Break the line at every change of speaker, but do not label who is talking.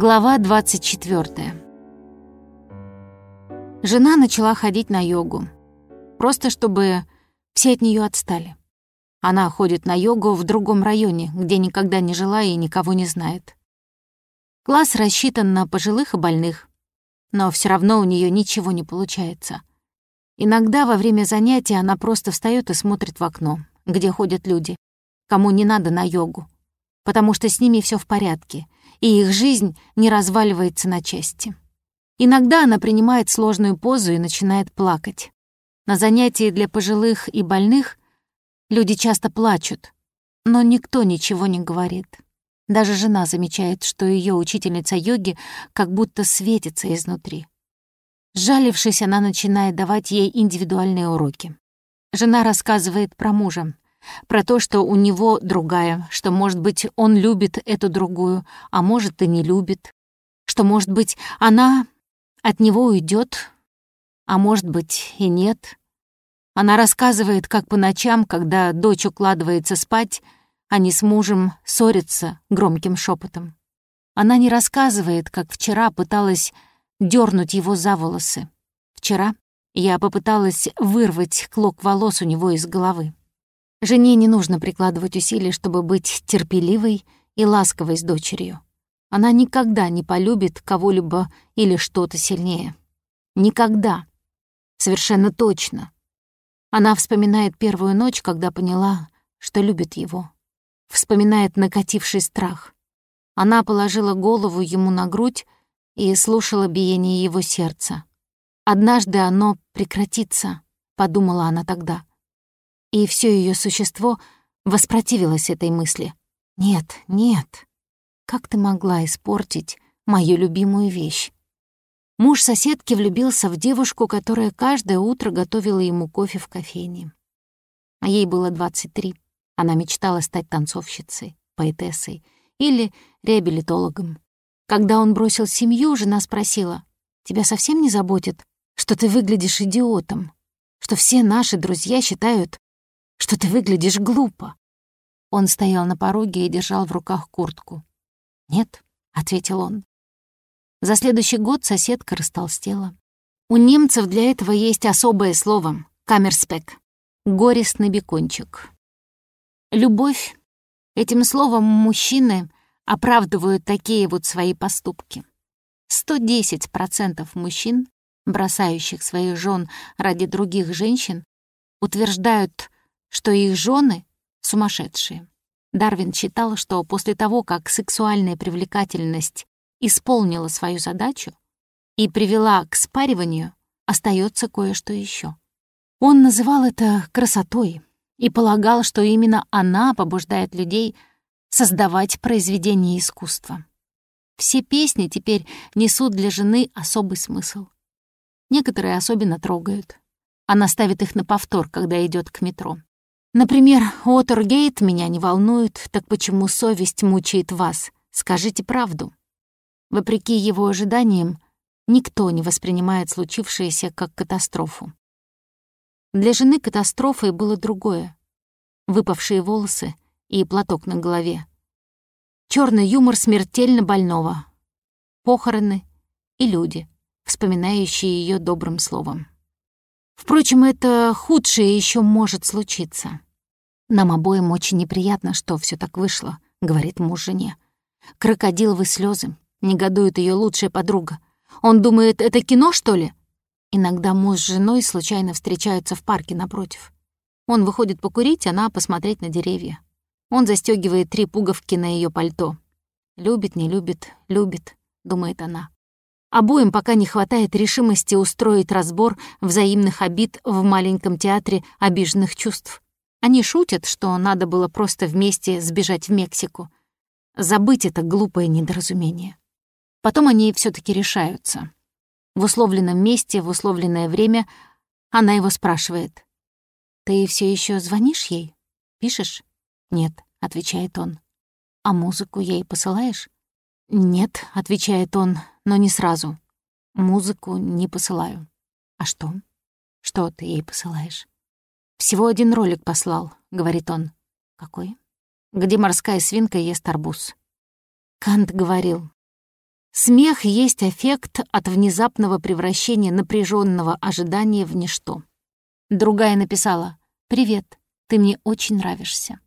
Глава 24. Жена начала ходить на йогу, просто чтобы все от нее отстали. Она ходит на йогу в другом районе, где никогда не жила и никого не знает. Класс рассчитан на пожилых и больных, но все равно у нее ничего не получается. Иногда во время занятий она просто встает и смотрит в окно, где ходят люди, кому не надо на йогу, потому что с ними все в порядке, и их жизнь не разваливается на части. Иногда она принимает сложную позу и начинает плакать. На занятии для пожилых и больных люди часто плачут, но никто ничего не говорит. Даже жена замечает, что ее учительница йоги как будто светится изнутри. Сжалившись, она начинает давать ей индивидуальные уроки. Жена рассказывает про мужа, про то, что у него другая, что, может быть, он любит эту другую, а может, и не любит, что, может быть, она от него уйдет, а может быть, и нет. Она рассказывает, как по ночам, когда дочь укладывается спать, они с мужем ссорятся громким шепотом. Она не рассказывает, как вчера пыталась дернуть его за волосы. Вчера я попыталась вырвать клок волос у него из головы. Жене не нужно прикладывать усилий, чтобы быть терпеливой и ласковой с дочерью. Она никогда не полюбит кого-либо или что-то сильнее. Никогда. Совершенно точно. Она вспоминает первую ночь, когда поняла, что любит его. Вспоминает накативший страх. Она положила голову ему на грудь и слушала биение его сердца. «Однажды оно прекратится», — подумала она тогда и все ее существо воспротивилось этой мысли. «Нет, нет, как ты могла испортить мою любимую вещь?» Муж соседки влюбился в девушку, которая каждое утро готовила ему кофе в кофейне. А ей было 23. Она мечтала стать танцовщицей, поэтессой или реабилитологом. Когда он бросил семью, жена спросила, «Тебя совсем не заботит, что ты выглядишь идиотом, что все наши друзья считают, что ты выглядишь глупо». Он стоял на пороге и держал в руках куртку. «Нет», — ответил он. За следующий год соседка растолстела. У немцев для этого есть особое слово — камерспек — горестный бекончик. Любовь — этим словом мужчины оправдывают такие вот свои поступки. 110% мужчин, бросающих своих жен ради других женщин, утверждают, что их жены сумасшедшие. Дарвин считал, что после того, как сексуальная привлекательность исполнила свою задачу и привела к спариванию, остается кое-что еще. Он называл это красотой и полагал, что именно она побуждает людей создавать произведения искусства. Все песни теперь несут для жены особый смысл. Некоторые особенно трогают. Она ставит их на повтор, когда идет к метро. Например, Уотергейт меня не волнует, так почему совесть мучает вас? Скажите правду. Вопреки его ожиданиям, никто не воспринимает случившееся как катастрофу. Для жены катастрофой было другое. Выпавшие волосы и платок на голове. Черный юмор смертельно больного. Похороны и люди, вспоминающие ее добрым словом. Впрочем, это худшее еще может случиться. «Нам обоим очень неприятно, что все так вышло», — говорит муж жене. «Крокодиловы слезы, негодует ее лучшая подруга. Он думает, это кино, что ли?» Иногда муж с женой случайно встречаются в парке напротив. Он выходит покурить, она посмотреть на деревья. Он застегивает три пуговки на ее пальто. «Любит, не любит, любит», — думает она. Обоим пока не хватает решимости устроить разбор взаимных обид в маленьком театре обиженных чувств. Они шутят, что надо было просто вместе сбежать в Мексику. Забыть это глупое недоразумение. Потом они все таки решаются. В условленном месте, в условленное время она его спрашивает. «Ты все еще звонишь ей? Пишешь?» «Нет», — отвечает он. «А музыку ей посылаешь?» «Нет», — отвечает он, но не сразу. «Музыку не посылаю». «А что?» «Что ты ей посылаешь?» «Всего один ролик послал», — говорит он. «Какой?» «Где морская свинка ест арбуз». Кант говорил, Смех есть эффект от внезапного превращения напряженного ожидания в ничто. Другая написала «Привет, ты мне очень нравишься».